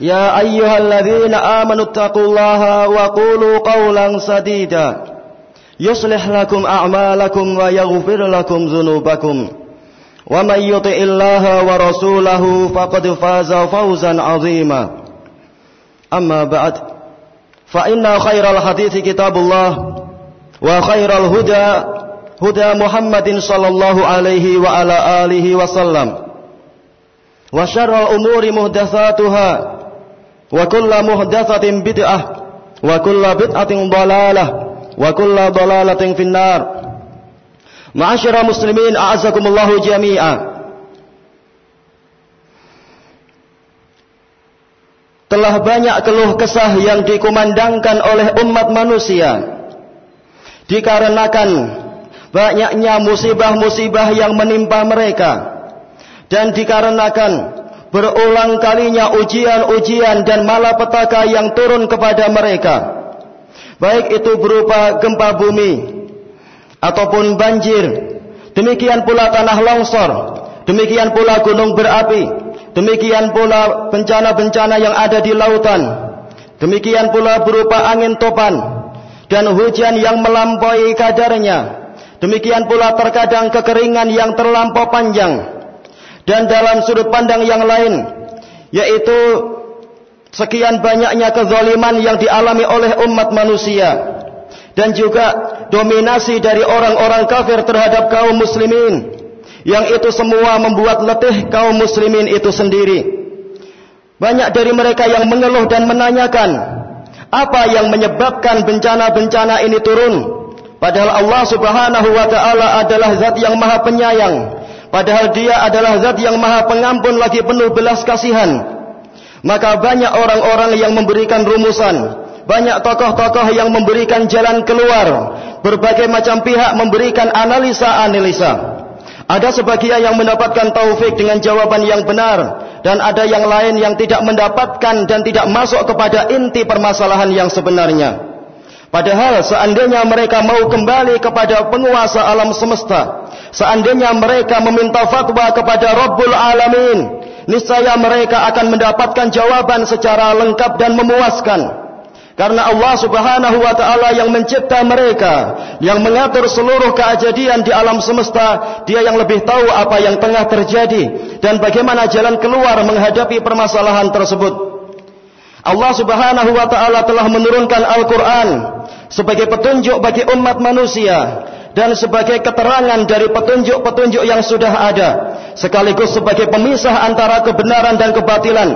يا أيها الذين آمنوا اتقوا الله وقولوا قولا سديدا. يصلح لكم أعمالكم ويغفر لكم ذنوبكم. ومن يطع الله ورسوله فقد فاز فوزا عظيما. أما بعد فإن خير الحديث كتاب الله وخير الهدى هدى محمد صلى الله عليه وعلى آله وسلم. وشر الأمور مهدثاتها. wa kullu muhdatsatin bid'ah wa kullu bid'atin dalalah wa kullu dalalatin finnar. Ma'asyara muslimin a'azzakumullahu jami'a. Telah banyak keluh kesah yang dikumandangkan oleh umat manusia dikarenakan banyaknya musibah-musibah yang menimpa mereka dan dikarenakan berulang kalinya ujian-ujian dan malapetaka yang turun kepada mereka. Baik itu berupa gempa bumi ataupun banjir. Demikian pula tanah longsor, demikian pula gunung berapi, demikian pula bencana-bencana yang ada di lautan. Demikian pula berupa angin topan dan hujan yang melampaui kadarnya. Demikian pula terkadang kekeringan yang terlampau panjang dan dalam sudut pandang yang lain yaitu sekian banyaknya kezaliman yang dialami oleh umat manusia. Dan juga dominasi dari orang-orang kafir terhadap kaum muslimin yang itu semua membuat letih kaum muslimin itu sendiri. Banyak dari mereka yang mengeluh dan menanyakan apa yang menyebabkan bencana-bencana ini turun? Padahal Allah Subhanahu wa taala adalah zat yang maha penyayang Padahal dia adalah zat yang maha pengampun lagi penuh belas kasihan. Maka banyak orang-orang yang memberikan rumusan. Banyak tokoh-tokoh yang memberikan jalan keluar. Berbagai macam pihak memberikan analisa-analisa. Ada sebagian yang mendapatkan taufik dengan jawaban yang benar. Dan ada yang lain yang tidak mendapatkan dan tidak masuk kepada inti permasalahan yang sebenarnya. Padahal seandainya mereka mau kembali kepada penguasa alam semesta, Seandainya mereka meminta fatwa kepada Rabbul Alamin, niscaya mereka akan mendapatkan jawaban secara lengkap dan memuaskan. Karena Allah Subhanahu wa taala yang mencipta mereka, yang mengatur seluruh kejadian di alam semesta, Dia yang lebih tahu apa yang tengah terjadi dan bagaimana jalan keluar menghadapi permasalahan tersebut. Allah Subhanahu wa taala telah menurunkan Al-Qur'an sebagai petunjuk bagi umat manusia dan sebagai keterangan dari petunjuk-petunjuk yang sudah ada sekaligus sebagai pemisah antara kebenaran dan kebatilan.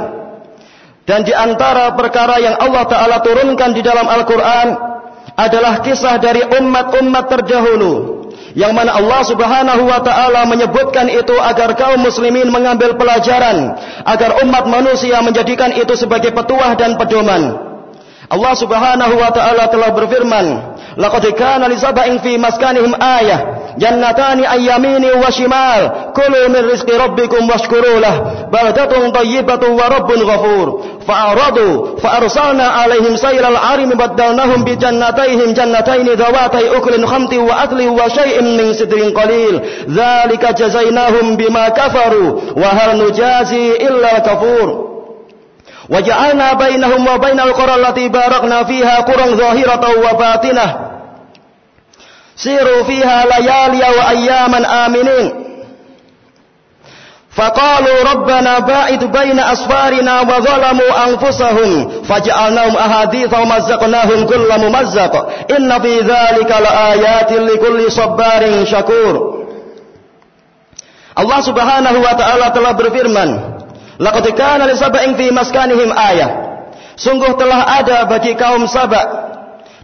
Dan di antara perkara yang Allah taala turunkan di dalam Al-Qur'an adalah kisah dari umat-umat terdahulu yang mana Allah Subhanahu wa taala menyebutkan itu agar kaum muslimin mengambil pelajaran agar umat manusia menjadikan itu sebagai petuah dan pedoman. Allah Subhanahu wa taala telah berfirman laqad kana li fi maskanihim ayah جنتان عن يمين وشمال. كلوا من رزق ربكم واشكروا له. بلدة طيبة ورب غفور. فأعرضوا فأرسلنا عليهم سيل العرم بدلناهم بجنتيهم جنتين ذواتي أكل خمط وأكل وشيء من سدر قليل. ذلك جزيناهم بما كفروا وهل نجازي إلا الكفور. وجعلنا بينهم وبين القرى التي باركنا فيها قرى ظاهرة وباطنة. siru fiha layaliya wa ayyaman aminin. Faqalu rabbana ba'id baina asfarina wa zalamu anfusahum. Faj'alnahum ahaditha wa mazzaqnahum kulla mumazzaq. Inna fi dhalika laayatin likulli sabarin syakur. Allah Subhanahu wa taala telah berfirman laqad kana li sab'in fi maskanihim ayah. Sungguh telah ada bagi kaum sabak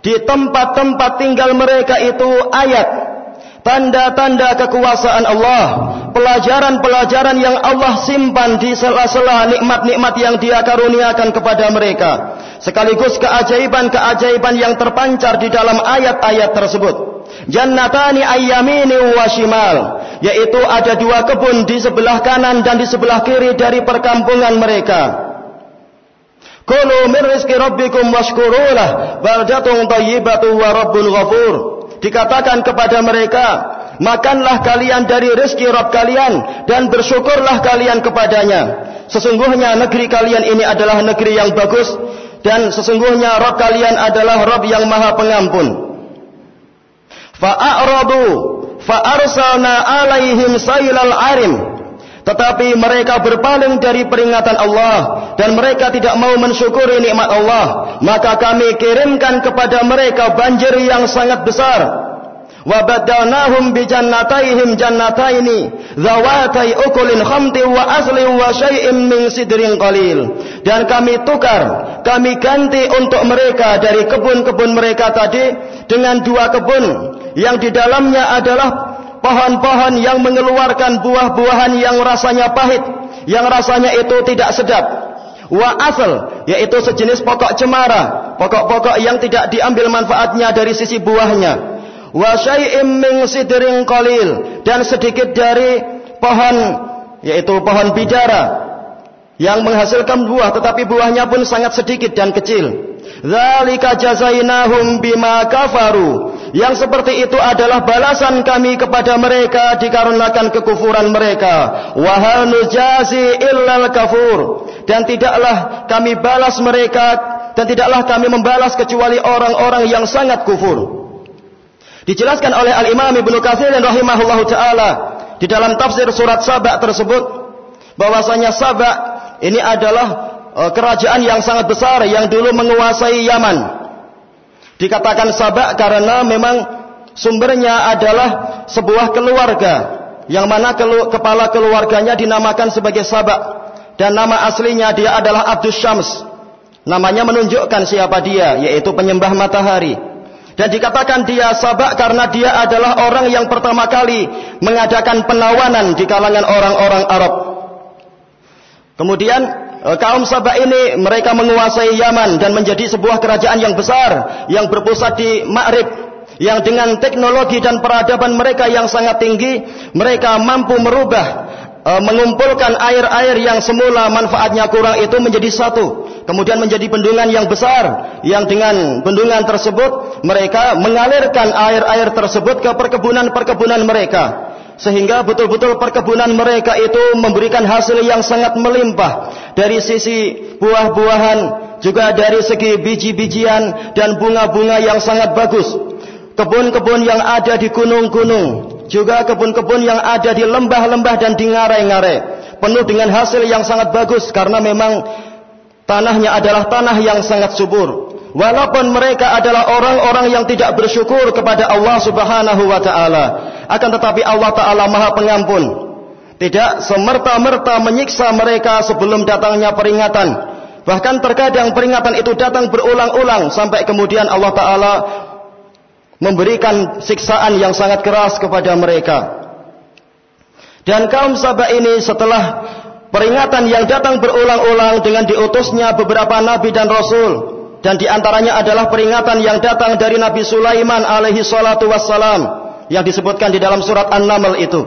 di tempat-tempat tinggal mereka itu ayat tanda-tanda kekuasaan Allah, pelajaran-pelajaran yang Allah simpan di sela-sela nikmat-nikmat yang Dia karuniakan kepada mereka, sekaligus keajaiban-keajaiban yang terpancar di dalam ayat-ayat tersebut. Jannatani ayyamini wa shimal, yaitu ada dua kebun di sebelah kanan dan di sebelah kiri dari perkampungan mereka. Kulu min rizki rabbikum washkurulah baldatun tayyibatu wa rabbul ghafur dikatakan kepada mereka, makanlah kalian dari rezeki Rabb kalian dan bersyukurlah kalian kepadanya. Sesungguhnya negeri kalian ini adalah negeri yang bagus dan sesungguhnya Rabb kalian adalah Rabb yang Maha Pengampun. Fa'aradu fa'arsalna alaihim sailal arim tetapi mereka berpaling dari peringatan Allah dan mereka tidak mau mensyukuri nikmat Allah, maka kami kirimkan kepada mereka banjir yang sangat besar. Wa bi jannataihim jannataini zawatai ukulin khamti wa asli wa syai'in min sidrin qalil. Dan kami tukar, kami ganti untuk mereka dari kebun-kebun mereka tadi dengan dua kebun yang di dalamnya adalah pohon-pohon yang mengeluarkan buah-buahan yang rasanya pahit, yang rasanya itu tidak sedap. Wa asal, yaitu sejenis pokok cemara, pokok-pokok yang tidak diambil manfaatnya dari sisi buahnya. Wa syai'im min sidrin qalil dan sedikit dari pohon yaitu pohon bidara yang menghasilkan buah tetapi buahnya pun sangat sedikit dan kecil. Zalika jazainahum bima kafaru yang seperti itu adalah balasan kami kepada mereka dikarenakan kekufuran mereka. Wahal nujazi illal kafur. Dan tidaklah kami balas mereka dan tidaklah kami membalas kecuali orang-orang yang sangat kufur. Dijelaskan oleh Al-Imam Ibnu Katsir rahimahullahu taala di dalam tafsir surat Sabak tersebut bahwasanya Sabak ini adalah uh, kerajaan yang sangat besar yang dulu menguasai Yaman. Dikatakan sabak karena memang sumbernya adalah sebuah keluarga yang mana kelu, kepala keluarganya dinamakan sebagai sabak dan nama aslinya dia adalah Abdus Syams. Namanya menunjukkan siapa dia, yaitu penyembah matahari. Dan dikatakan dia sabak karena dia adalah orang yang pertama kali mengadakan penawanan di kalangan orang-orang Arab. Kemudian kaum Sabah ini mereka menguasai Yaman dan menjadi sebuah kerajaan yang besar yang berpusat di Ma'rib yang dengan teknologi dan peradaban mereka yang sangat tinggi mereka mampu merubah e, mengumpulkan air-air yang semula manfaatnya kurang itu menjadi satu. Kemudian menjadi bendungan yang besar yang dengan bendungan tersebut mereka mengalirkan air-air tersebut ke perkebunan-perkebunan mereka sehingga betul-betul perkebunan mereka itu memberikan hasil yang sangat melimpah. Dari sisi buah-buahan juga dari segi biji-bijian dan bunga-bunga yang sangat bagus. Kebun-kebun yang ada di gunung-gunung juga kebun-kebun yang ada di lembah-lembah dan di ngarai-ngarai penuh dengan hasil yang sangat bagus karena memang tanahnya adalah tanah yang sangat subur walaupun mereka adalah orang-orang yang tidak bersyukur kepada Allah Subhanahu wa taala akan tetapi Allah Ta'ala maha pengampun. Tidak semerta-merta menyiksa mereka sebelum datangnya peringatan. Bahkan terkadang peringatan itu datang berulang-ulang sampai kemudian Allah Ta'ala memberikan siksaan yang sangat keras kepada mereka. Dan kaum Sabah ini setelah peringatan yang datang berulang-ulang dengan diutusnya beberapa nabi dan rasul dan di antaranya adalah peringatan yang datang dari Nabi Sulaiman alaihi salatu wassalam yang disebutkan di dalam surat An-Naml itu.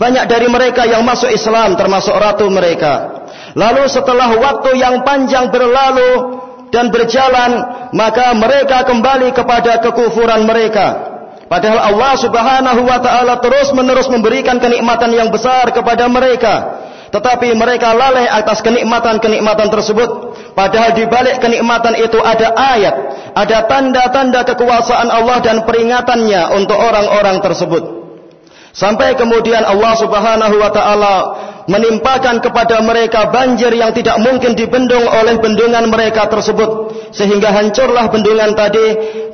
Banyak dari mereka yang masuk Islam termasuk ratu mereka. Lalu setelah waktu yang panjang berlalu dan berjalan, maka mereka kembali kepada kekufuran mereka. Padahal Allah Subhanahu wa taala terus-menerus memberikan kenikmatan yang besar kepada mereka. Tetapi mereka lalai atas kenikmatan-kenikmatan tersebut. Padahal di balik kenikmatan itu ada ayat, ada tanda-tanda kekuasaan Allah dan peringatannya untuk orang-orang tersebut. Sampai kemudian Allah Subhanahu wa taala menimpakan kepada mereka banjir yang tidak mungkin dibendung oleh bendungan mereka tersebut sehingga hancurlah bendungan tadi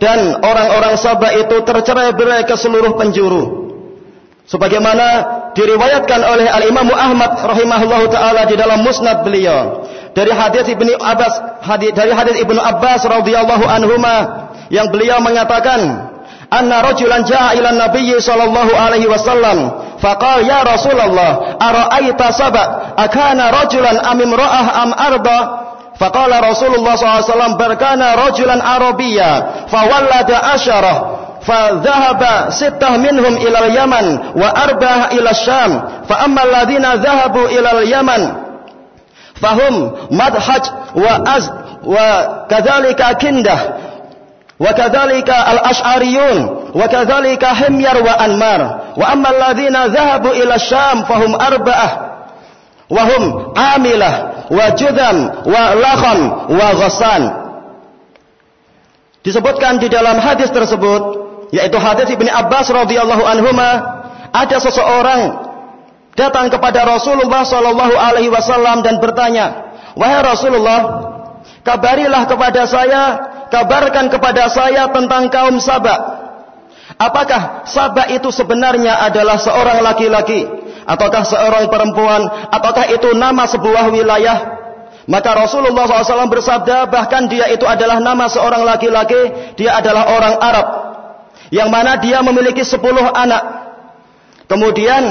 dan orang-orang Sabah itu tercerai-berai ke seluruh penjuru sebagaimana diriwayatkan oleh Al-Imam Ahmad rahimahullahu taala di dalam musnad beliau. Dari hadis Ibnu Abbas hadis dari hadis Ibnu Abbas radhiyallahu anhuma yang beliau mengatakan anna rajulan jaa ila nabiyyi sallallahu alaihi wasallam faqala ya rasulullah ara'aita sabak akana rajulan am imra'ah am arda faqala rasulullah sallallahu alaihi wasallam barkana rajulan arabiyya fawallada asyarah fadhahaba sittah minhum ilal yaman wa arba'a ila syam fa amma alladhina dhahabu ilal yaman fahum madhaj wa az wa kadzalika kindah wa kadzalika al ash'ariyun wa kadzalika himyar wa anmar wa amma alladhina dhahabu ila syam fahum arba'ah wahum amilah wa judam wa lakham wa ghasan disebutkan di dalam hadis tersebut yaitu hadis Ibnu Abbas radhiyallahu anhuma ada seseorang datang kepada Rasulullah sallallahu alaihi wasallam dan bertanya wahai Rasulullah kabarilah kepada saya kabarkan kepada saya tentang kaum Sabak. Apakah Sabak itu sebenarnya adalah seorang laki-laki ataukah seorang perempuan ataukah itu nama sebuah wilayah? Maka Rasulullah SAW bersabda bahkan dia itu adalah nama seorang laki-laki, dia adalah orang Arab yang mana dia memiliki sepuluh anak. Kemudian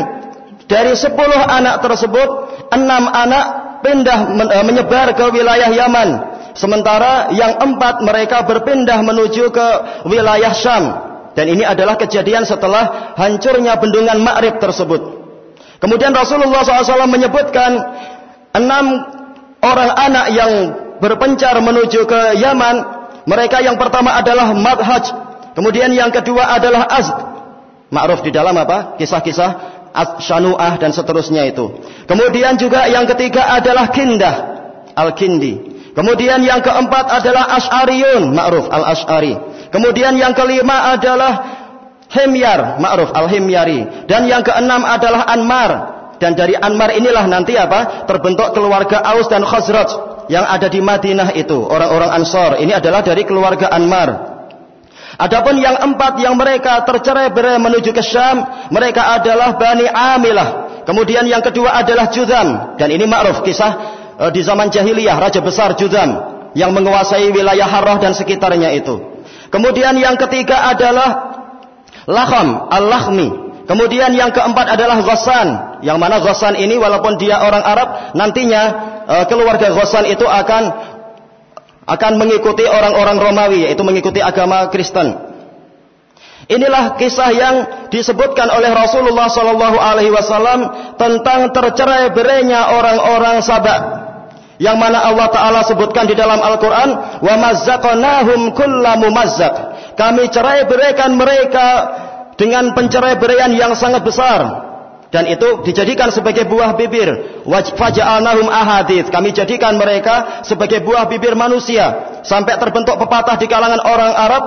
dari sepuluh anak tersebut enam anak pindah eh, menyebar ke wilayah Yaman Sementara yang empat mereka berpindah menuju ke wilayah Syam. Dan ini adalah kejadian setelah hancurnya bendungan Ma'rib tersebut. Kemudian Rasulullah SAW menyebutkan enam orang anak yang berpencar menuju ke Yaman. Mereka yang pertama adalah Madhaj. Kemudian yang kedua adalah Azd. Ma'ruf di dalam apa? Kisah-kisah Shanu'ah dan seterusnya itu. Kemudian juga yang ketiga adalah Kindah. Al-Kindi. Kemudian yang keempat adalah Ash'ariyun, ma'ruf al-Ash'ari. Kemudian yang kelima adalah Himyar, ma'ruf al-Himyari. Dan yang keenam adalah Anmar. Dan dari Anmar inilah nanti apa? Terbentuk keluarga Aus dan Khazraj yang ada di Madinah itu, orang-orang Ansor. Ini adalah dari keluarga Anmar. Adapun yang empat yang mereka tercerai berai menuju ke Syam, mereka adalah Bani Amilah. Kemudian yang kedua adalah Judam. Dan ini ma'ruf kisah Eh, di zaman jahiliyah raja besar Judam yang menguasai wilayah Harrah dan sekitarnya itu. Kemudian yang ketiga adalah Lakham Al-Lakhmi. Kemudian yang keempat adalah Ghassan, yang mana Ghassan ini walaupun dia orang Arab, nantinya uh, keluarga Ghassan itu akan akan mengikuti orang-orang Romawi, yaitu mengikuti agama Kristen. Inilah kisah yang disebutkan oleh Rasulullah Sallallahu Alaihi Wasallam tentang tercerai berainya orang-orang Sabak yang mana Allah Ta'ala sebutkan di dalam Al-Quran wa mazzaqnahum kulla mumazzaq kami cerai beraikan mereka dengan pencerai beraian yang sangat besar dan itu dijadikan sebagai buah bibir faja'alnahum ahadith kami jadikan mereka sebagai buah bibir manusia sampai terbentuk pepatah di kalangan orang Arab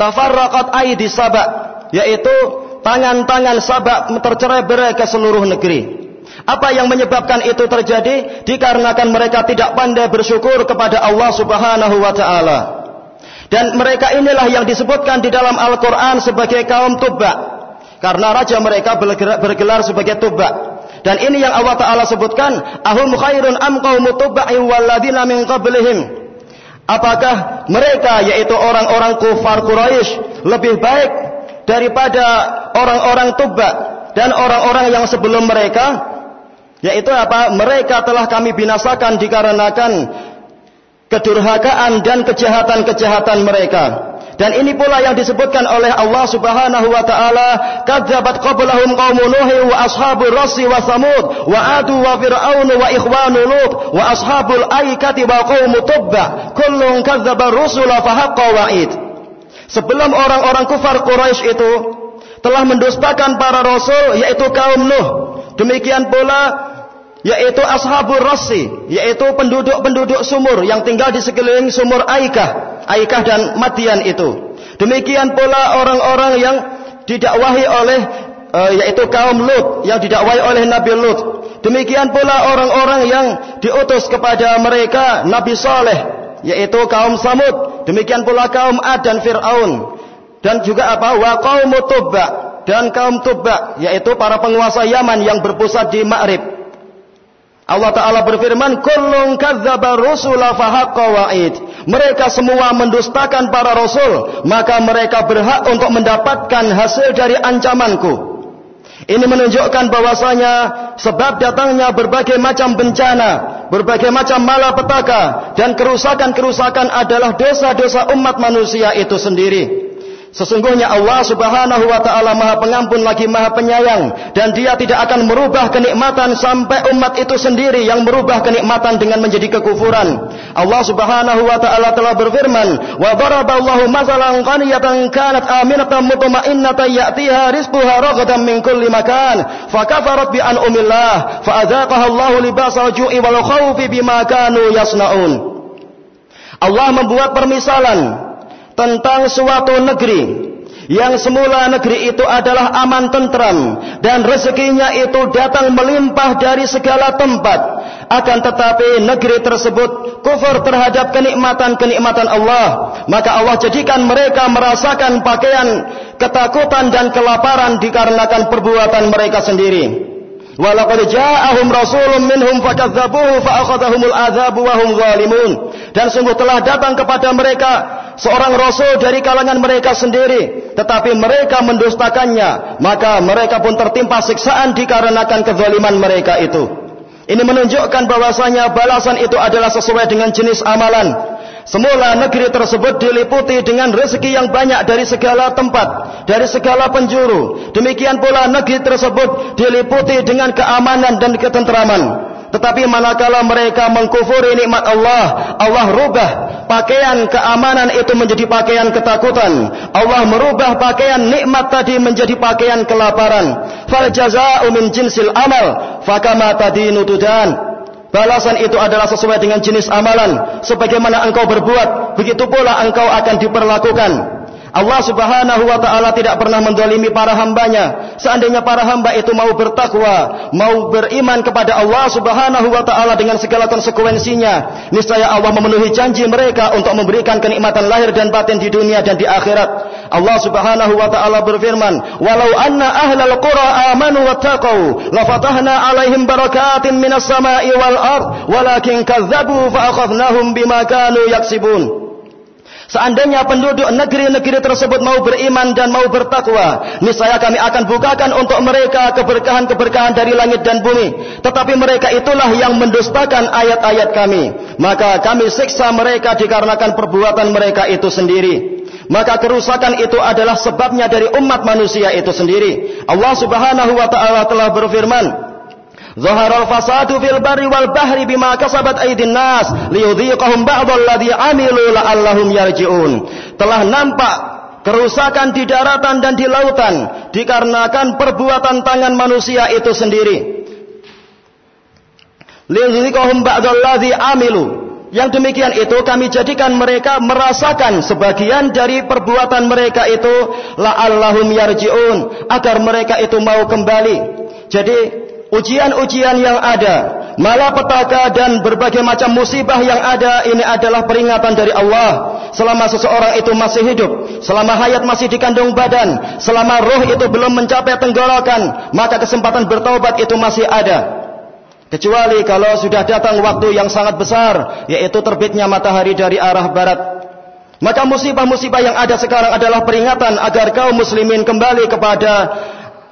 tafarraqat aidi sabak yaitu tangan-tangan sabak tercerai berai ke seluruh negeri apa yang menyebabkan itu terjadi? Dikarenakan mereka tidak pandai bersyukur kepada Allah Subhanahu wa taala. Dan mereka inilah yang disebutkan di dalam Al-Qur'an sebagai kaum Tubba. Karena raja mereka bergelar sebagai Tubba. Dan ini yang Allah taala sebutkan, ahum khairun am qaum tubba'in walladzina min qablihim. Apakah mereka yaitu orang-orang kufar Quraisy lebih baik daripada orang-orang Tubba dan orang-orang yang sebelum mereka? Yaitu apa? Mereka telah kami binasakan dikarenakan kedurhakaan dan kejahatan-kejahatan mereka. Dan ini pula yang disebutkan oleh Allah Subhanahu wa taala, kadzabat qablahum qaumun nuh wa ashabur rasi wa samud wa adu wa fir'aun wa ikhwanu lut wa ashabul aikati wa qaum tubba kullun kadzdzaba rusula fa haqqa wa'id. Sebelum orang-orang kufar Quraisy itu telah mendustakan para rasul yaitu kaum Nuh. Demikian pula yaitu ashabur rasi, yaitu penduduk-penduduk sumur yang tinggal di sekeliling sumur Aikah, Aikah dan Madian itu. Demikian pula orang-orang yang didakwahi oleh uh, yaitu kaum Lut yang didakwai oleh Nabi Lut. Demikian pula orang-orang yang diutus kepada mereka Nabi Saleh yaitu kaum Samud. Demikian pula kaum Ad dan Fir'aun. Dan juga apa? Wa Tubba dan kaum Tubba yaitu para penguasa Yaman yang berpusat di Ma'rib. Allah Ta'ala berfirman, Kullun kadzaba rusula fahaqqa wa'id. Mereka semua mendustakan para rasul, maka mereka berhak untuk mendapatkan hasil dari ancamanku. Ini menunjukkan bahwasanya sebab datangnya berbagai macam bencana, berbagai macam malapetaka dan kerusakan-kerusakan adalah dosa-dosa umat manusia itu sendiri. Sesungguhnya Allah subhanahu wa ta'ala maha pengampun lagi maha penyayang. Dan dia tidak akan merubah kenikmatan sampai umat itu sendiri yang merubah kenikmatan dengan menjadi kekufuran. Allah subhanahu wa ta'ala telah berfirman. Wa daraballahu masalan qaniyatan kanat aminatan mutuma'innatan ya'tiha rizquha ragadan min kulli makan. Fakafarat bi'an umillah. Fa'adhaqaha Allahu libasal ju'i wal khawfi bima kanu yasna'un. Allah membuat permisalan tentang suatu negeri yang semula negeri itu adalah aman tentram dan rezekinya itu datang melimpah dari segala tempat. Akan tetapi negeri tersebut kufur terhadap kenikmatan-kenikmatan Allah. Maka Allah jadikan mereka merasakan pakaian ketakutan dan kelaparan dikarenakan perbuatan mereka sendiri Walaqad ja'ahum rasulun minhum fakadzabuhu fa'akhadhahumul adzabu wa hum zalimun. Dan sungguh telah datang kepada mereka seorang rasul dari kalangan mereka sendiri, tetapi mereka mendustakannya, maka mereka pun tertimpa siksaan dikarenakan kezaliman mereka itu. Ini menunjukkan bahwasanya balasan itu adalah sesuai dengan jenis amalan. Semula negeri tersebut diliputi dengan rezeki yang banyak dari segala tempat, dari segala penjuru. Demikian pula negeri tersebut diliputi dengan keamanan dan ketentraman. Tetapi manakala mereka mengkufuri nikmat Allah, Allah rubah pakaian keamanan itu menjadi pakaian ketakutan. Allah merubah pakaian nikmat tadi menjadi pakaian kelaparan. Fal jazaa'u min jinsil amal, fakama tadinu tudan. Balasan itu adalah sesuai dengan jenis amalan. Sebagaimana engkau berbuat, begitu pula engkau akan diperlakukan. Allah subhanahu wa ta'ala tidak pernah mendolimi para hambanya. Seandainya para hamba itu mau bertakwa, mau beriman kepada Allah subhanahu wa ta'ala dengan segala konsekuensinya. Niscaya Allah memenuhi janji mereka untuk memberikan kenikmatan lahir dan batin di dunia dan di akhirat. Allah subhanahu wa ta'ala berfirman, Walau anna ahlal qura amanu wa taqaw, lafatahna alaihim barakatin minas sama'i wal ard, walakin kazzabu fa'akhadnahum bima kanu yaksibun. Seandainya penduduk negeri-negeri tersebut mau beriman dan mau bertakwa, niscaya kami akan bukakan untuk mereka keberkahan-keberkahan dari langit dan bumi. Tetapi mereka itulah yang mendustakan ayat-ayat kami. Maka kami siksa mereka dikarenakan perbuatan mereka itu sendiri. Maka kerusakan itu adalah sebabnya dari umat manusia itu sendiri. Allah Subhanahu wa taala telah berfirman, Zaharal fasadu fil barri wal bahri bima kasabat aydin nas liyudhiqahum ba'dal ladzi amilu la'allahum yarji'un. Telah nampak kerusakan di daratan dan di lautan dikarenakan perbuatan tangan manusia itu sendiri. Liyudhiqahum ba'dal ladzi amilu. Yang demikian itu kami jadikan mereka merasakan sebagian dari perbuatan mereka itu la'allahum yarji'un agar mereka itu mau kembali. Jadi ujian-ujian yang ada, malapetaka dan berbagai macam musibah yang ada ini adalah peringatan dari Allah. Selama seseorang itu masih hidup, selama hayat masih dikandung badan, selama roh itu belum mencapai tenggorokan, maka kesempatan bertaubat itu masih ada. Kecuali kalau sudah datang waktu yang sangat besar, yaitu terbitnya matahari dari arah barat. Maka musibah-musibah yang ada sekarang adalah peringatan agar kaum muslimin kembali kepada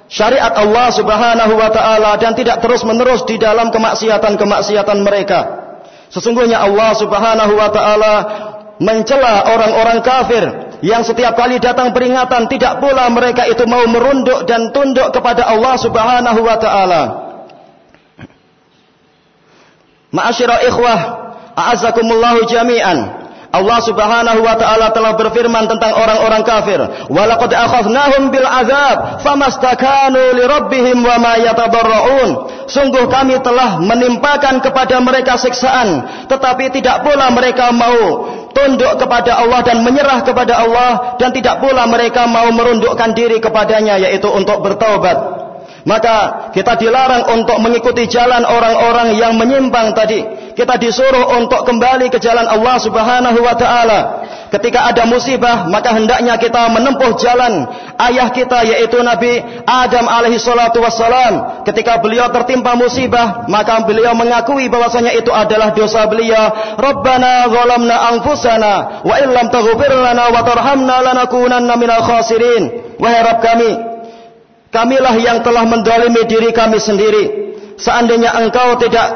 syariat Allah Subhanahu wa taala dan tidak terus-menerus di dalam kemaksiatan-kemaksiatan mereka. Sesungguhnya Allah Subhanahu wa taala mencela orang-orang kafir yang setiap kali datang peringatan tidak pula mereka itu mau merunduk dan tunduk kepada Allah Subhanahu wa taala. Ma'asyiral ikhwah, a'azzakumullahu jami'an. Allah Subhanahu wa taala telah berfirman tentang orang-orang kafir, "Walaqad akhadnahum bil azab famastakanu li rabbihim wa ma yatadarrun." Sungguh kami telah menimpakan kepada mereka siksaan, tetapi tidak pula mereka mau tunduk kepada Allah dan menyerah kepada Allah dan tidak pula mereka mau merundukkan diri kepadanya yaitu untuk bertaubat. Maka kita dilarang untuk mengikuti jalan orang-orang yang menyimpang tadi. Kita disuruh untuk kembali ke jalan Allah Subhanahu wa taala. Ketika ada musibah, maka hendaknya kita menempuh jalan ayah kita yaitu Nabi Adam alaihi salatu wassalam. Ketika beliau tertimpa musibah, maka beliau mengakui bahwasanya itu adalah dosa beliau. Rabbana zalamna anfusana wa illam taghfir lana wa tarhamna lanakunanna minal khasirin. Wahai Rabb kami, Kamilah yang telah mendolimi diri kami sendiri. Seandainya engkau tidak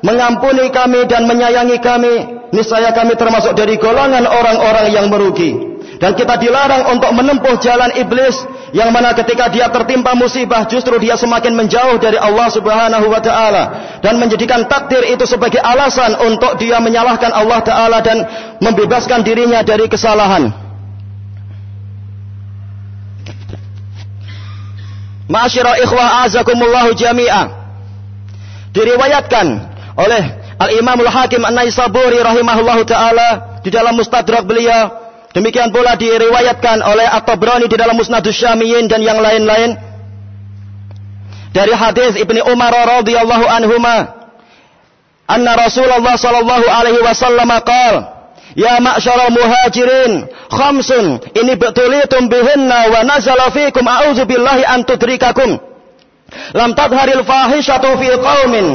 mengampuni kami dan menyayangi kami, niscaya kami termasuk dari golongan orang-orang yang merugi. Dan kita dilarang untuk menempuh jalan iblis yang mana ketika dia tertimpa musibah justru dia semakin menjauh dari Allah Subhanahu wa taala dan menjadikan takdir itu sebagai alasan untuk dia menyalahkan Allah taala dan membebaskan dirinya dari kesalahan. Ma'asyira ikhwah azakumullahu jami'a. Diriwayatkan oleh Al-Imam Al-Hakim An-Naisaburi rahimahullahu taala di dalam Mustadrak beliau. Demikian pula diriwayatkan oleh At-Tabrani di dalam Musnadus Syamiyin dan yang lain-lain. Dari hadis Ibni Umar radhiyallahu anhuma anna Rasulullah sallallahu alaihi wasallam qala Ya ma'syaral muhajirin khamsun ini betulitum bihinna wa nazala fikum a'udzu billahi an tudrikakum. Lam tadharil fahishatu fi qaumin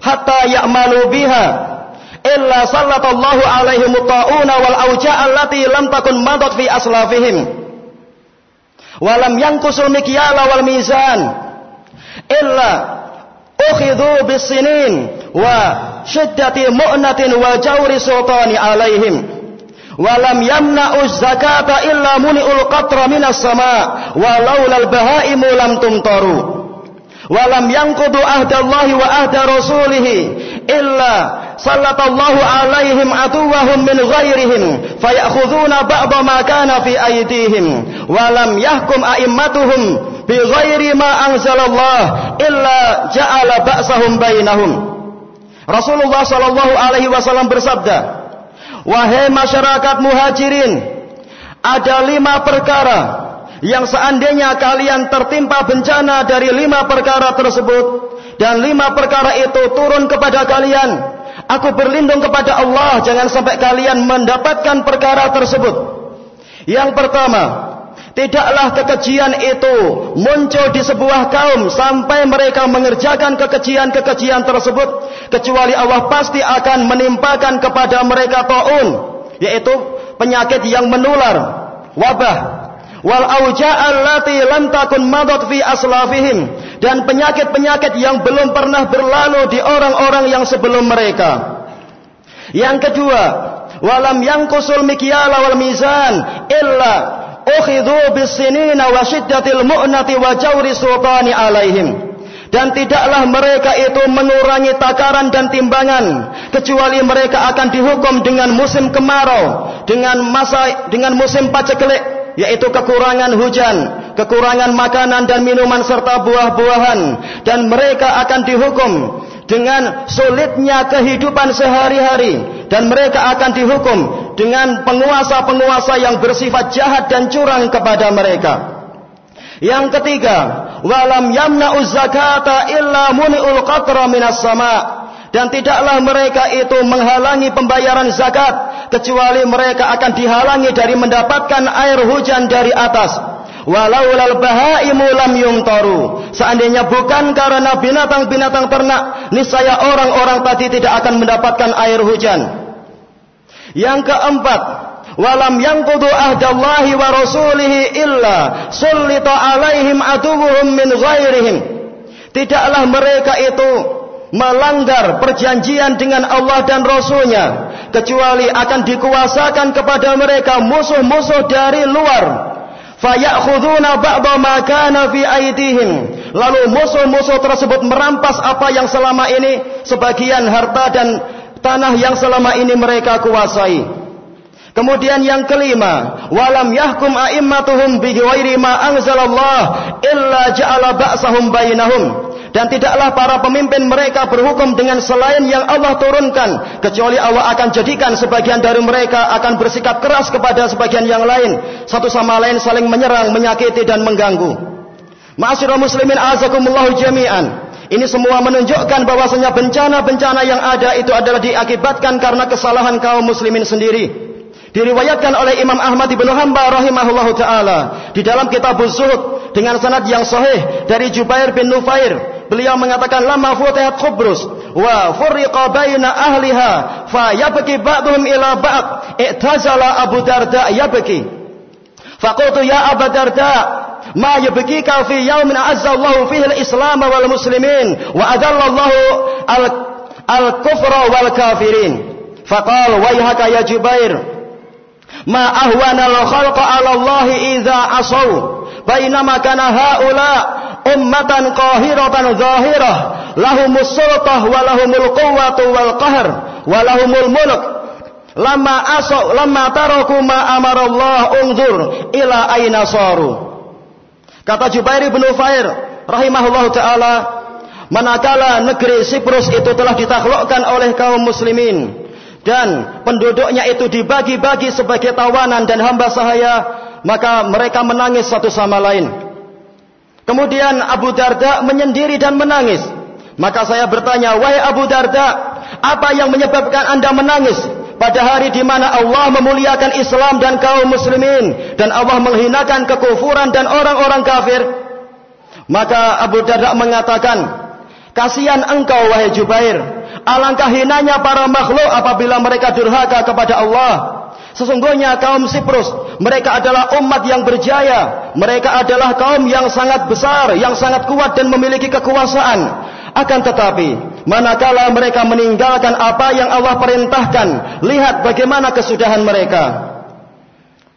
hatta ya'malu biha illa sallallahu alaihim ta'una wal auja'a allati lam takun madat fi aslafihim. Wa lam yanqusul mikyala wal mizan illa ukhidhu bisinin wa syiddati mu'natin wa jawri sultani alaihim. Walam yamna'u zakata illa muni'ul qatra sama wa laulal bahaimu lam tumtaru. Walam yanqudu ahdallahi wa ahda rasulihi illa sallatallahu alaihim atuwahum min ghairihim fayakhuduna ba'da ma kana fi aydihim. Walam yahkum a'immatuhum bi ghairi ma anzalallah illa ja'ala ba'sahum bainahum Rasulullah Shallallahu Alaihi Wasallam bersabda, wahai masyarakat muhajirin, ada lima perkara yang seandainya kalian tertimpa bencana dari lima perkara tersebut dan lima perkara itu turun kepada kalian, aku berlindung kepada Allah jangan sampai kalian mendapatkan perkara tersebut. Yang pertama, Tidaklah kekejian itu muncul di sebuah kaum sampai mereka mengerjakan kekejian-kekejian tersebut kecuali Allah pasti akan menimpakan kepada mereka taun yaitu penyakit yang menular wabah. Wal allati lam takun madat fi aslafihim dan penyakit-penyakit yang belum pernah berlalu di orang-orang yang sebelum mereka. Yang kedua walam yang kusul mikyala wal mizan illa ukhidhu bisinina wa syiddatil mu'nati wa jawri sultani alaihim dan tidaklah mereka itu mengurangi takaran dan timbangan kecuali mereka akan dihukum dengan musim kemarau dengan masa dengan musim paceklik yaitu kekurangan hujan kekurangan makanan dan minuman serta buah-buahan. Dan mereka akan dihukum dengan sulitnya kehidupan sehari-hari dan mereka akan dihukum dengan penguasa-penguasa yang bersifat jahat dan curang kepada mereka. Yang ketiga, walam yamna'u zakata illa muni'ul qatra minas sama. Dan tidaklah mereka itu menghalangi pembayaran zakat kecuali mereka akan dihalangi dari mendapatkan air hujan dari atas walaulal bahaimu lam yumtaru. Seandainya bukan karena binatang-binatang ternak niscaya orang-orang tadi tidak akan mendapatkan air hujan. Yang keempat walam yanqudu ahdallahi wa rasulihi illa sullita alaihim aduwwuhum min ghairihim. Tidaklah mereka itu melanggar perjanjian dengan Allah dan Rasulnya kecuali akan dikuasakan kepada mereka musuh-musuh dari luar fayakhuduna ba'da ma kana fi aydihim lalu musuh-musuh tersebut merampas apa yang selama ini sebagian harta dan tanah yang selama ini mereka kuasai Kemudian yang kelima, walam yahkum a'immatuhum bi ghairi ma anzalallah illa ja'ala ba'sahum bainahum. Dan tidaklah para pemimpin mereka berhukum dengan selain yang Allah turunkan kecuali Allah akan jadikan sebagian dari mereka akan bersikap keras kepada sebagian yang lain, satu sama lain saling menyerang, menyakiti dan mengganggu. Ma'asyiral muslimin azakumullahu jami'an. Ini semua menunjukkan bahwasanya bencana-bencana yang ada itu adalah diakibatkan karena kesalahan kaum muslimin sendiri. Diriwayatkan oleh Imam Ahmad bin Hanbal rahimahullahu taala di dalam kitab Zuhud dengan sanad yang sahih dari Jubair bin Nufair. Beliau mengatakan lama futihat Qubrus wa furriqa baina ahliha fa yabki ba'dhum ila ba'd i'tazala Abu Darda yabki. Faqultu ya Abu Darda ma yabkika fi yawmin azza Allah fihi al-islam wal muslimin wa adalla Allah al-kufra wal kafirin. Faqal wayhaka ya Jubair ahwana al khalqa ala Allah idza asaw bainama kana haula ummatan qahiratan zahirah. Lahumus sultah wa lahumul quwwatu wal qahr wa mulk. Lama asaw lama taraku ma amara Allah unzur ila aina saru. Kata Jubair bin Ufair rahimahullah taala manakala negeri Siprus itu telah ditaklukkan oleh kaum muslimin dan penduduknya itu dibagi-bagi sebagai tawanan dan hamba sahaya, maka mereka menangis satu sama lain. Kemudian Abu Darda menyendiri dan menangis. Maka saya bertanya, wahai Abu Darda, apa yang menyebabkan anda menangis pada hari di mana Allah memuliakan Islam dan kaum muslimin dan Allah menghinakan kekufuran dan orang-orang kafir? Maka Abu Darda mengatakan, kasihan engkau wahai Jubair, Alangkah hinanya para makhluk apabila mereka durhaka kepada Allah. Sesungguhnya kaum Siprus, mereka adalah umat yang berjaya. Mereka adalah kaum yang sangat besar, yang sangat kuat dan memiliki kekuasaan. Akan tetapi, manakala mereka meninggalkan apa yang Allah perintahkan, lihat bagaimana kesudahan mereka.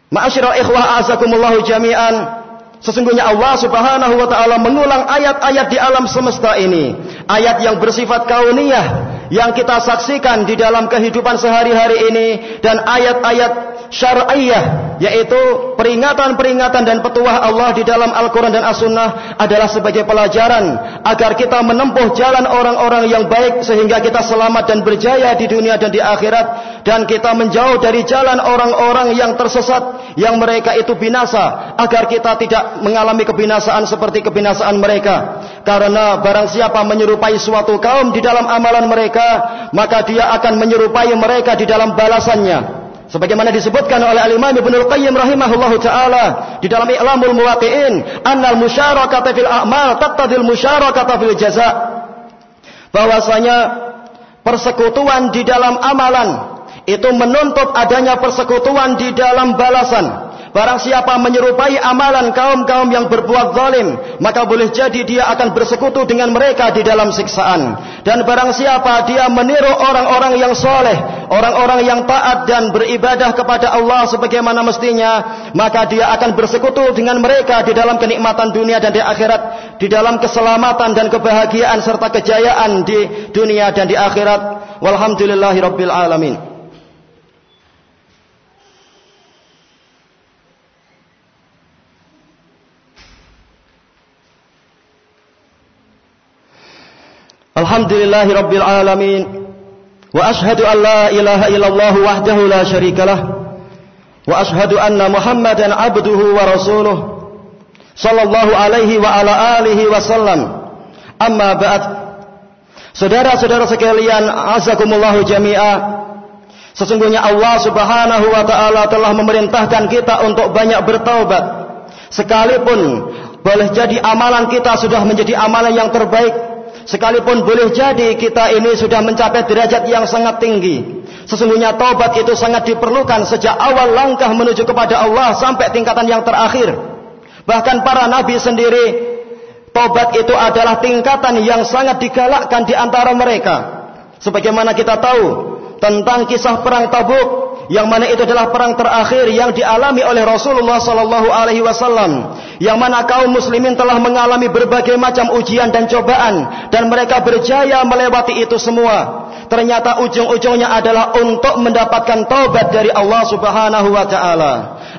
Ma'asyiral ikhwah azakumullahu jami'an. Sesungguhnya Allah Subhanahu wa taala mengulang ayat-ayat di alam semesta ini, ayat yang bersifat kauniyah yang kita saksikan di dalam kehidupan sehari-hari ini dan ayat-ayat syar'iyah yaitu peringatan-peringatan dan petuah Allah di dalam Al-Qur'an dan As-Sunnah adalah sebagai pelajaran agar kita menempuh jalan orang-orang yang baik sehingga kita selamat dan berjaya di dunia dan di akhirat dan kita menjauh dari jalan orang-orang yang tersesat yang mereka itu binasa agar kita tidak mengalami kebinasaan seperti kebinasaan mereka. Karena barang siapa menyerupai suatu kaum di dalam amalan mereka maka dia akan menyerupai mereka di dalam balasannya Sebagaimana disebutkan oleh Al-Imam Ibnu Al-Qayyim rahimahullahu taala di dalam I'lamul Muwaqqi'in, annal musyarakata fil a'mal taqtadil musyarakata fil jaza. Bahwasanya persekutuan di dalam amalan itu menuntut adanya persekutuan di dalam balasan. Barang siapa menyerupai amalan kaum-kaum yang berbuat zalim, maka boleh jadi dia akan bersekutu dengan mereka di dalam siksaan. Dan barang siapa dia meniru orang-orang yang soleh, orang-orang yang taat dan beribadah kepada Allah sebagaimana mestinya, maka dia akan bersekutu dengan mereka di dalam kenikmatan dunia dan di akhirat, di dalam keselamatan dan kebahagiaan serta kejayaan di dunia dan di akhirat. Walhamdulillahirabbil alamin. Alhamdulillahi Wa ashadu an la la sharika Wa ashadu anna muhammadan abduhu wa Sallallahu alaihi wa ala alihi wa Saudara-saudara sekalian Azakumullahu jami'ah Sesungguhnya Allah subhanahu wa ta'ala telah memerintahkan kita untuk banyak bertaubat. Sekalipun boleh jadi amalan kita sudah menjadi amalan yang terbaik Sekalipun boleh jadi kita ini sudah mencapai derajat yang sangat tinggi. Sesungguhnya taubat itu sangat diperlukan sejak awal langkah menuju kepada Allah sampai tingkatan yang terakhir. Bahkan para nabi sendiri, taubat itu adalah tingkatan yang sangat digalakkan di antara mereka. Sebagaimana kita tahu tentang kisah perang Tabuk yang mana itu adalah perang terakhir yang dialami oleh Rasulullah sallallahu alaihi wasallam yang mana kaum muslimin telah mengalami berbagai macam ujian dan cobaan dan mereka berjaya melewati itu semua ternyata ujung-ujungnya adalah untuk mendapatkan taubat dari Allah Subhanahu wa taala.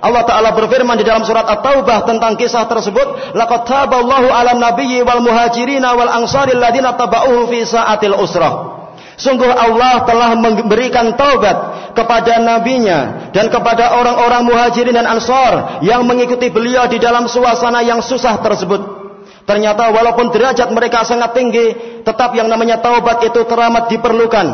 Allah taala berfirman di dalam surat At-Taubah tentang kisah tersebut, laqad taballahu 'alan nabiyyi wal muhajirin wal ansari alladziina tabauhu fi sa'atil usrah. Sungguh Allah telah memberikan taubat kepada nabinya dan kepada orang-orang muhajirin dan ansar yang mengikuti beliau di dalam suasana yang susah tersebut. Ternyata walaupun derajat mereka sangat tinggi, tetap yang namanya taubat itu teramat diperlukan.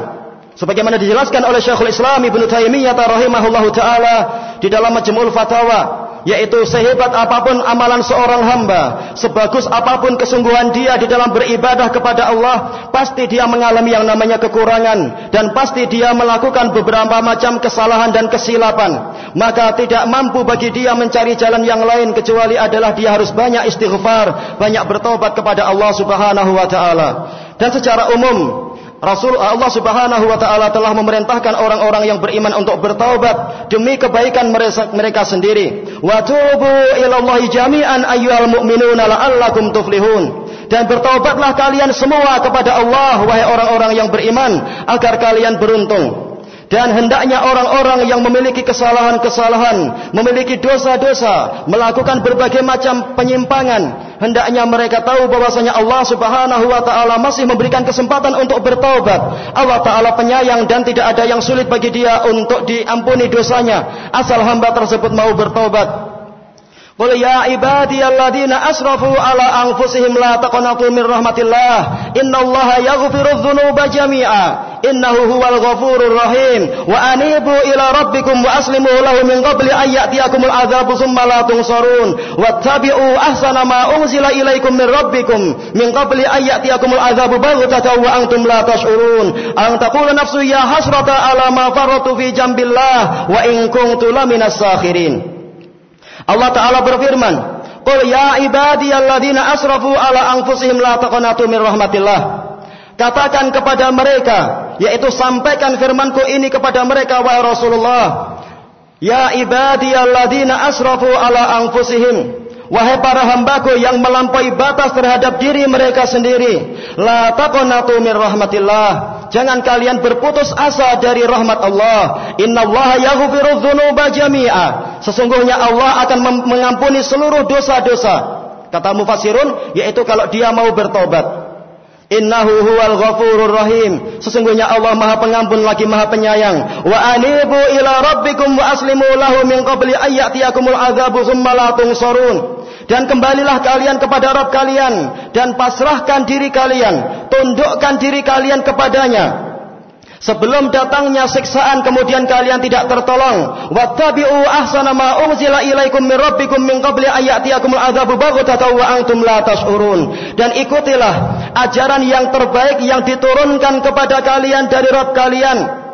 Sebagaimana dijelaskan oleh Syekhul Islam Ibnu Taimiyah rahimahullahu taala di dalam Majmu'ul Fatawa yaitu sehebat apa pun amalan seorang hamba, sebagus apa pun kesungguhan dia di dalam beribadah kepada Allah, pasti dia mengalami yang namanya kekurangan dan pasti dia melakukan beberapa macam kesalahan dan kesilapan. Maka tidak mampu bagi dia mencari jalan yang lain kecuali adalah dia harus banyak istighfar, banyak bertobat kepada Allah Subhanahu wa taala. Dan secara umum Rasul Allah Subhanahu wa taala telah memerintahkan orang-orang yang beriman untuk bertaubat demi kebaikan mereka, mereka sendiri. Wa tubu ilallahi jami'an ayyuhal mu'minuna la'allakum tuflihun. Dan bertaubatlah kalian semua kepada Allah wahai orang-orang yang beriman agar kalian beruntung. Dan hendaknya orang-orang yang memiliki kesalahan-kesalahan, memiliki dosa-dosa, melakukan berbagai macam penyimpangan, hendaknya mereka tahu bahwasanya Allah Subhanahu wa taala masih memberikan kesempatan untuk bertaubat. Allah taala penyayang dan tidak ada yang sulit bagi dia untuk diampuni dosanya asal hamba tersebut mau bertaubat. Qul ya ibadiyalladzina asrafu ala anfusihim la taqnatu min rahmatillah. Innallaha yaghfiru dzunuba jami'a. Innahu huwal ghafurur rahim. Wa anibu ila rabbikum wa aslimu lahu min qabli an ya'tiyakumul adzabu tsumma la tunsarun. Wattabi'u ahsana ma unzila ilaikum min rabbikum min qabli an ya'tiyakumul adzabu baghtatan wa antum la tash'urun. An taqulu nafsu ya hasrata ala ma farratu fi jambillah wa in kuntu laminas sakhirin. Allah Ta'ala berfirman, Qul ya ibadiyalladzina asrafu ala anfusihim la taqnatu min rahmatillah. Katakan kepada mereka, yaitu sampaikan firmanku ini kepada mereka wahai Rasulullah. Ya ibadiyalladzina asrafu ala anfusihim. Wahai para hambaku yang melampaui batas terhadap diri mereka sendiri. La taqnatu min rahmatillah. Jangan kalian berputus asa dari rahmat Allah. Inna Allah yaghfiru dzunuba jami'a. Sesungguhnya Allah akan mengampuni seluruh dosa-dosa. Kata mufassirun, yaitu kalau dia mau bertobat. Innahu huwal ghafurur rahim. Sesungguhnya Allah Maha Pengampun lagi Maha Penyayang. Wa anibu ila rabbikum wa aslimu lahu min qabli ayyatiyakumul adzabu tsumma la tunsarun. Dan kembalilah kalian kepada Rabb kalian dan pasrahkan diri kalian, tundukkan diri kalian kepadanya. Sebelum datangnya siksaan kemudian kalian tidak tertolong. Wattabi'u ahsana ma unzila ilaikum min rabbikum min qabli ayatiyakumul adzabu baghtatan wa antum la tash'urun. Dan ikutilah ajaran yang terbaik yang diturunkan kepada kalian dari Rabb kalian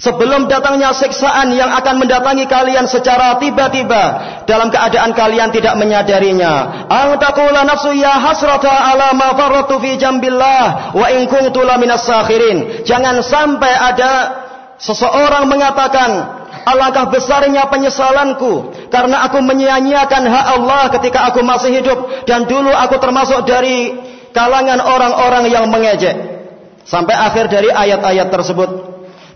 Sebelum datangnya siksaan yang akan mendatangi kalian secara tiba-tiba dalam keadaan kalian tidak menyadarinya. Ang taqula nafsu ya hasrata ala ma farratu fi jambillah wa in kuntu laminas sakhirin. Jangan sampai ada seseorang mengatakan alangkah besarnya penyesalanku karena aku menyia-nyiakan hak Allah ketika aku masih hidup dan dulu aku termasuk dari kalangan orang-orang yang mengejek. Sampai akhir dari ayat-ayat tersebut.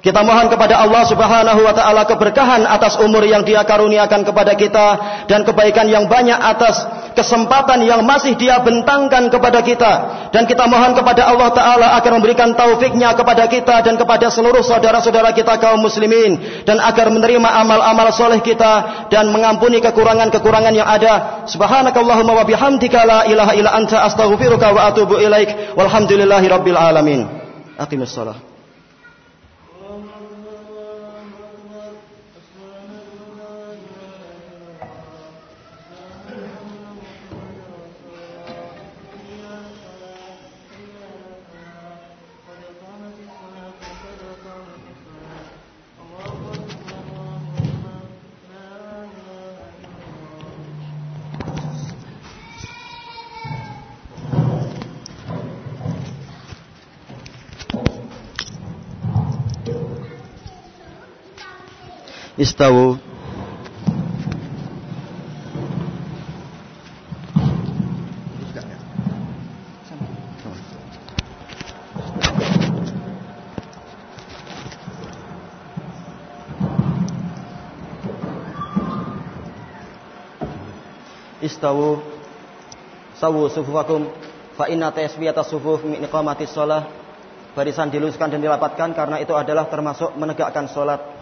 Kita mohon kepada Allah Subhanahu wa taala keberkahan atas umur yang Dia karuniakan kepada kita dan kebaikan yang banyak atas kesempatan yang masih Dia bentangkan kepada kita dan kita mohon kepada Allah taala agar memberikan taufiknya kepada kita dan kepada seluruh saudara-saudara kita kaum muslimin dan agar menerima amal-amal soleh kita dan mengampuni kekurangan-kekurangan yang ada. Subhanakallahumma wa bihamdika la ilaha illa anta astaghfiruka wa atubu ilaik. Walhamdulillahi rabbil alamin. Aqimus istawu. Istawu. Sawu sufufakum. Fa inna tasbiyata sufuf min iqamati shalah. Barisan diluruskan dan dilapatkan karena itu adalah termasuk menegakkan salat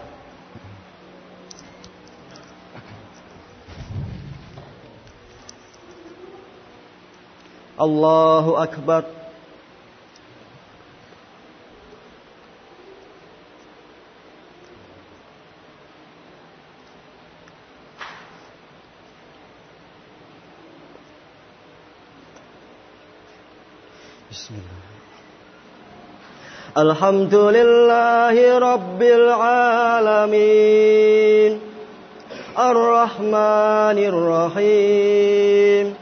Allahu Akbar. Bismillah. Alhamdulillahi Rabbil Alamin Ar-Rahmanir Rahim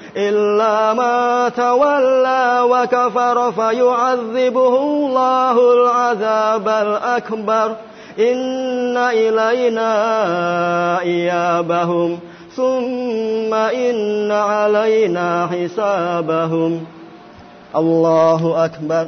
إلا ما تولى وكفر فيعذبه الله العذاب الأكبر. إن إلينا إيابهم. ثم إن علينا حسابهم. الله أكبر.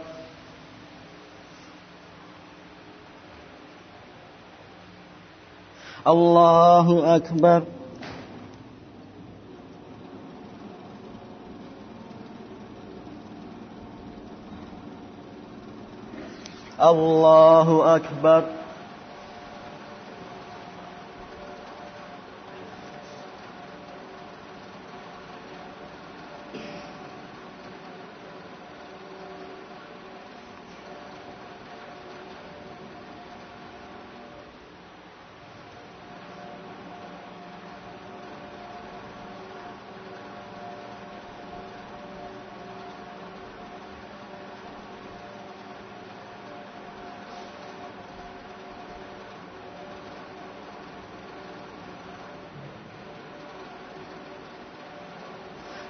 الله أكبر. الله أكبر.